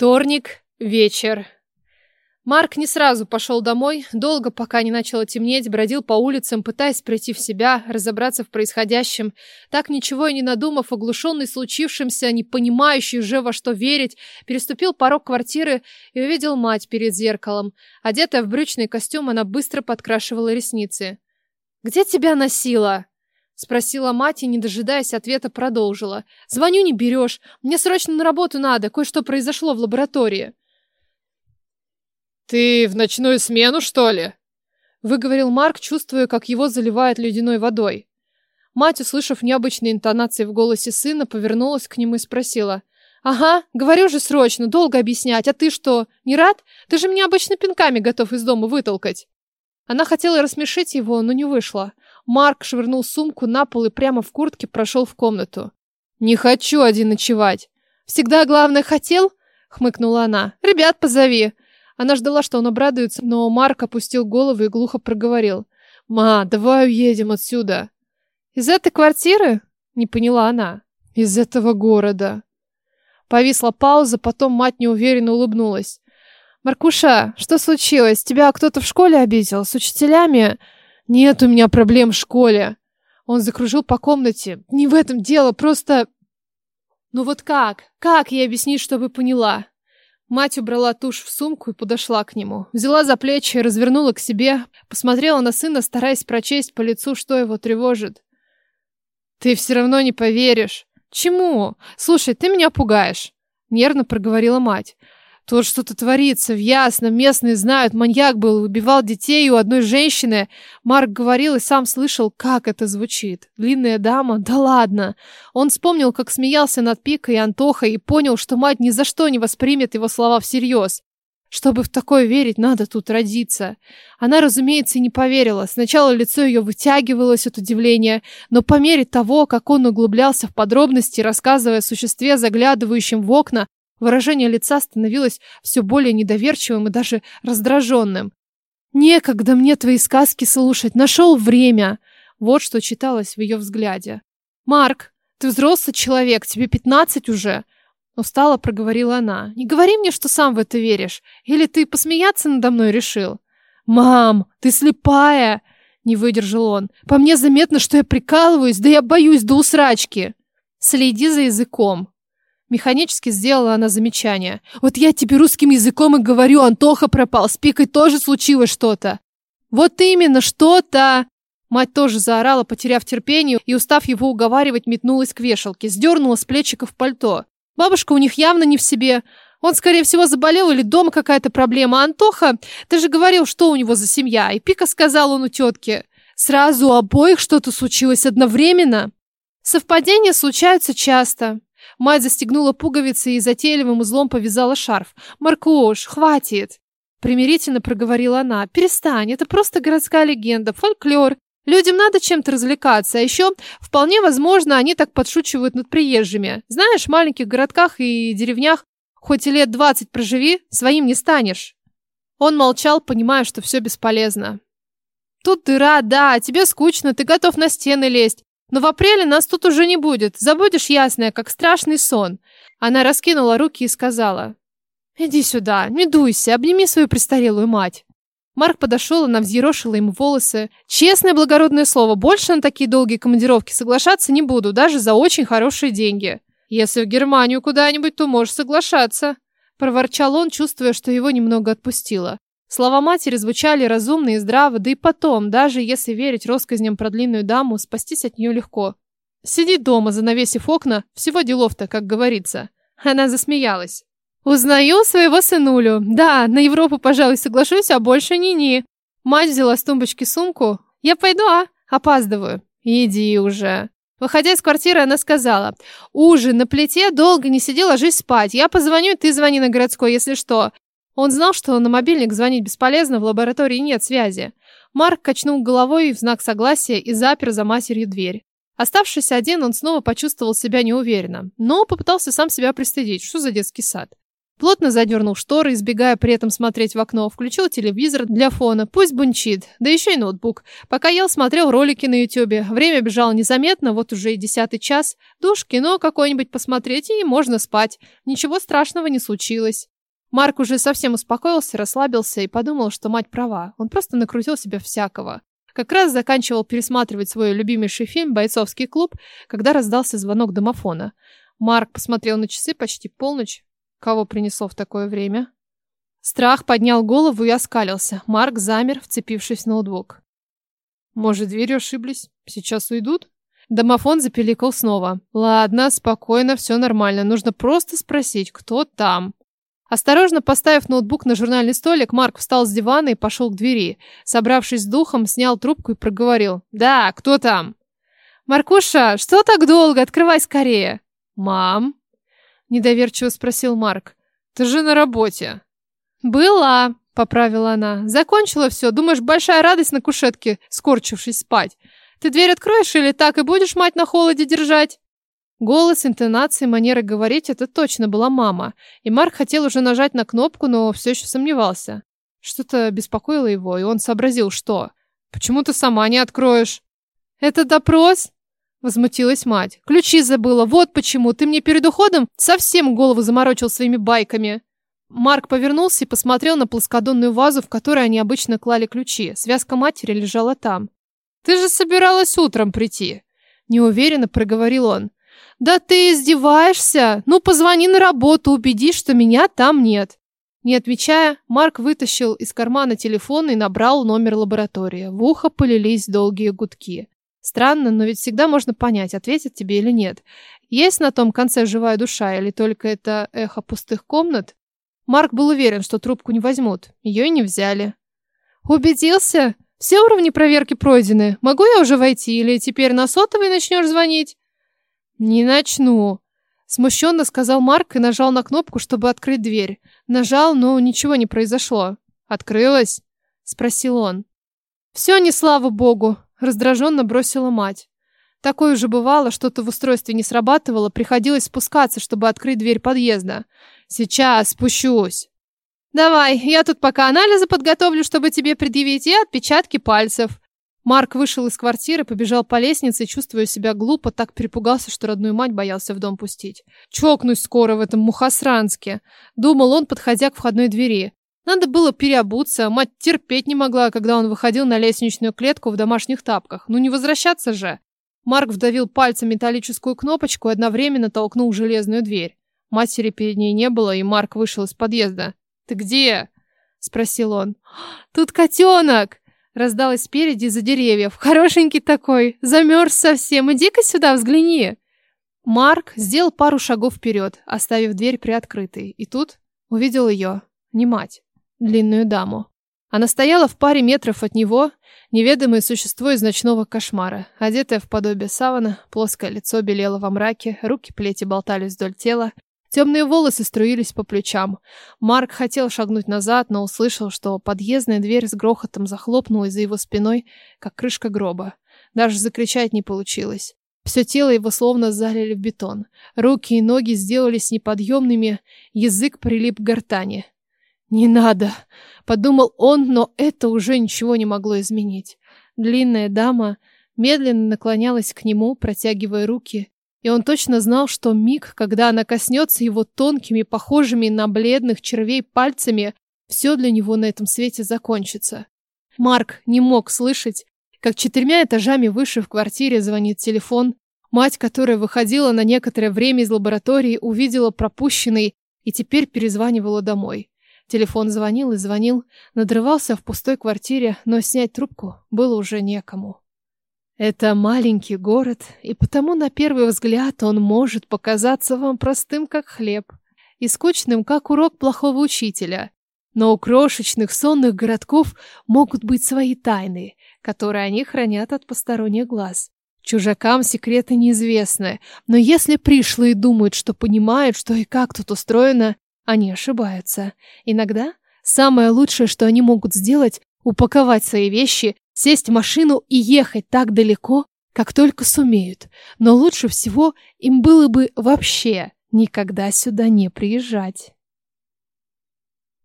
Вторник, вечер. Марк не сразу пошел домой, долго, пока не начало темнеть, бродил по улицам, пытаясь прийти в себя, разобраться в происходящем. Так ничего и не надумав, оглушенный случившимся, не понимающий уже во что верить, переступил порог квартиры и увидел мать перед зеркалом. Одетая в брючный костюм, она быстро подкрашивала ресницы. «Где тебя носила?» Спросила мать и, не дожидаясь ответа, продолжила. «Звоню, не берешь. Мне срочно на работу надо. Кое-что произошло в лаборатории». «Ты в ночную смену, что ли?» Выговорил Марк, чувствуя, как его заливает ледяной водой. Мать, услышав необычные интонации в голосе сына, повернулась к нему и спросила. «Ага, говорю же срочно, долго объяснять. А ты что, не рад? Ты же меня обычно пинками готов из дома вытолкать». Она хотела рассмешить его, но не вышло. Марк швырнул сумку на пол и прямо в куртке прошел в комнату. «Не хочу один ночевать». «Всегда главное хотел?» — хмыкнула она. «Ребят позови». Она ждала, что он обрадуется, но Марк опустил голову и глухо проговорил. «Ма, давай уедем отсюда». «Из этой квартиры?» — не поняла она. «Из этого города». Повисла пауза, потом мать неуверенно улыбнулась. «Маркуша, что случилось? Тебя кто-то в школе обидел? С учителями?» Нет у меня проблем в школе. Он закружил по комнате. Не в этом дело, просто... Ну вот как? Как ей объяснить, чтобы поняла? Мать убрала тушь в сумку и подошла к нему. Взяла за плечи, развернула к себе, посмотрела на сына, стараясь прочесть по лицу, что его тревожит. «Ты все равно не поверишь». «Чему? Слушай, ты меня пугаешь», — нервно проговорила мать. Тут что-то творится, в ясно, местные знают, маньяк был, убивал детей у одной женщины. Марк говорил и сам слышал, как это звучит. Длинная дама? Да ладно. Он вспомнил, как смеялся над Пикой и Антохой и понял, что мать ни за что не воспримет его слова всерьез. Чтобы в такое верить, надо тут родиться. Она, разумеется, не поверила. Сначала лицо ее вытягивалось от удивления, но по мере того, как он углублялся в подробности, рассказывая о существе, заглядывающем в окна, Выражение лица становилось все более недоверчивым и даже раздраженным. «Некогда мне твои сказки слушать, нашел время!» Вот что читалось в ее взгляде. «Марк, ты взрослый человек, тебе пятнадцать уже!» Устало проговорила она. «Не говори мне, что сам в это веришь. Или ты посмеяться надо мной решил?» «Мам, ты слепая!» Не выдержал он. «По мне заметно, что я прикалываюсь, да я боюсь до усрачки!» «Следи за языком!» Механически сделала она замечание. «Вот я тебе русским языком и говорю, Антоха пропал, с Пикой тоже случилось что-то». «Вот именно, что-то!» Мать тоже заорала, потеряв терпение, и, устав его уговаривать, метнулась к вешалке, сдернула с плечиков пальто. Бабушка у них явно не в себе. Он, скорее всего, заболел или дома какая-то проблема. А Антоха, ты же говорил, что у него за семья. И Пика сказал он у тетки. Сразу у обоих что-то случилось одновременно. Совпадения случаются часто. Мать застегнула пуговицы и затейливым узлом повязала шарф. «Маркуш, хватит!» Примирительно проговорила она. «Перестань, это просто городская легенда, фольклор. Людям надо чем-то развлекаться, а еще, вполне возможно, они так подшучивают над приезжими. Знаешь, в маленьких городках и деревнях хоть и лет двадцать проживи, своим не станешь». Он молчал, понимая, что все бесполезно. «Тут дыра, да, тебе скучно, ты готов на стены лезть. Но в апреле нас тут уже не будет. Забудешь ясное, как страшный сон. Она раскинула руки и сказала. Иди сюда, не дуйся, обними свою престарелую мать. Марк подошел, она взъерошила ему волосы. Честное благородное слово, больше на такие долгие командировки соглашаться не буду, даже за очень хорошие деньги. Если в Германию куда-нибудь, то можешь соглашаться. Проворчал он, чувствуя, что его немного отпустило. Слова матери звучали разумно и здраво, да и потом, даже если верить россказням про длинную даму, спастись от нее легко. Сиди дома, занавесив окна, всего делов-то, как говорится. Она засмеялась. Узнаю своего сынулю. Да, на Европу, пожалуй, соглашусь, а больше ни-ни. Мать взяла с тумбочки сумку. Я пойду, а? Опаздываю. Иди уже. Выходя из квартиры, она сказала. Ужин на плите, долго не сиди, ложись спать. Я позвоню, ты звони на городской, если что. Он знал, что на мобильник звонить бесполезно, в лаборатории нет связи. Марк качнул головой в знак согласия и запер за матерью дверь. Оставшись один, он снова почувствовал себя неуверенно, но попытался сам себя пристыдить. Что за детский сад? Плотно задернул шторы, избегая при этом смотреть в окно, включил телевизор для фона, пусть бунчит, да еще и ноутбук. Пока ел, смотрел ролики на ютюбе. Время бежало незаметно, вот уже и десятый час. Душ, кино какое-нибудь посмотреть, и можно спать. Ничего страшного не случилось. Марк уже совсем успокоился, расслабился и подумал, что мать права. Он просто накрутил себе всякого. Как раз заканчивал пересматривать свой любимейший фильм «Бойцовский клуб», когда раздался звонок домофона. Марк посмотрел на часы почти полночь. Кого принесло в такое время? Страх поднял голову и оскалился. Марк замер, вцепившись в ноутбук. Может, дверью ошиблись? Сейчас уйдут? Домофон запеликал снова. Ладно, спокойно, все нормально. Нужно просто спросить, кто там. Осторожно поставив ноутбук на журнальный столик, Марк встал с дивана и пошел к двери. Собравшись с духом, снял трубку и проговорил. «Да, кто там?» «Маркуша, что так долго? Открывай скорее!» «Мам?» Недоверчиво спросил Марк. «Ты же на работе!» «Была!» — поправила она. «Закончила все. Думаешь, большая радость на кушетке, скорчившись спать. Ты дверь откроешь или так и будешь мать на холоде держать?» Голос, интонации, манера говорить — это точно была мама. И Марк хотел уже нажать на кнопку, но все еще сомневался. Что-то беспокоило его, и он сообразил, что... «Почему ты сама не откроешь?» «Это допрос?» Возмутилась мать. «Ключи забыла, вот почему. Ты мне перед уходом совсем голову заморочил своими байками». Марк повернулся и посмотрел на плоскодонную вазу, в которой они обычно клали ключи. Связка матери лежала там. «Ты же собиралась утром прийти!» Неуверенно проговорил он. «Да ты издеваешься? Ну, позвони на работу, убедись, что меня там нет». Не отвечая, Марк вытащил из кармана телефон и набрал номер лаборатории. В ухо полились долгие гудки. Странно, но ведь всегда можно понять, ответят тебе или нет. Есть на том конце живая душа или только это эхо пустых комнат? Марк был уверен, что трубку не возьмут. Ее и не взяли. «Убедился? Все уровни проверки пройдены. Могу я уже войти или теперь на сотовый начнешь звонить?» «Не начну», — смущенно сказал Марк и нажал на кнопку, чтобы открыть дверь. Нажал, но ничего не произошло. «Открылась?» — спросил он. «Все не слава богу», — раздраженно бросила мать. Такое уже бывало, что-то в устройстве не срабатывало, приходилось спускаться, чтобы открыть дверь подъезда. «Сейчас спущусь». «Давай, я тут пока анализы подготовлю, чтобы тебе предъявить, и отпечатки пальцев», Марк вышел из квартиры, побежал по лестнице, чувствуя себя глупо, так перепугался, что родную мать боялся в дом пустить. Чокнусь скоро в этом мухосранске, думал он, подходя к входной двери. Надо было переобуться, мать терпеть не могла, когда он выходил на лестничную клетку в домашних тапках. Ну не возвращаться же. Марк вдавил пальцем металлическую кнопочку и одновременно толкнул железную дверь. Матери перед ней не было, и Марк вышел из подъезда. «Ты где?» — спросил он. «Тут котенок!» Раздалось спереди из-за деревьев. Хорошенький такой, замерз совсем. Иди-ка сюда, взгляни. Марк сделал пару шагов вперед, оставив дверь приоткрытой. И тут увидел ее, не мать, длинную даму. Она стояла в паре метров от него, неведомое существо из ночного кошмара, одетое в подобие савана, плоское лицо белело во мраке, руки плети болтались вдоль тела, Темные волосы струились по плечам. Марк хотел шагнуть назад, но услышал, что подъездная дверь с грохотом захлопнулась за его спиной, как крышка гроба. Даже закричать не получилось. Все тело его словно залили в бетон. Руки и ноги сделались неподъемными, язык прилип к гортани. «Не надо!» — подумал он, но это уже ничего не могло изменить. Длинная дама медленно наклонялась к нему, протягивая руки, и он точно знал, что миг, когда она коснется его тонкими, похожими на бледных червей пальцами, все для него на этом свете закончится. Марк не мог слышать, как четырьмя этажами выше в квартире звонит телефон. Мать, которая выходила на некоторое время из лаборатории, увидела пропущенный и теперь перезванивала домой. Телефон звонил и звонил, надрывался в пустой квартире, но снять трубку было уже некому. Это маленький город, и потому на первый взгляд он может показаться вам простым, как хлеб, и скучным, как урок плохого учителя. Но у крошечных сонных городков могут быть свои тайны, которые они хранят от посторонних глаз. Чужакам секреты неизвестны, но если пришлые думают, что понимают, что и как тут устроено, они ошибаются. Иногда самое лучшее, что они могут сделать, упаковать свои вещи сесть в машину и ехать так далеко, как только сумеют. Но лучше всего им было бы вообще никогда сюда не приезжать.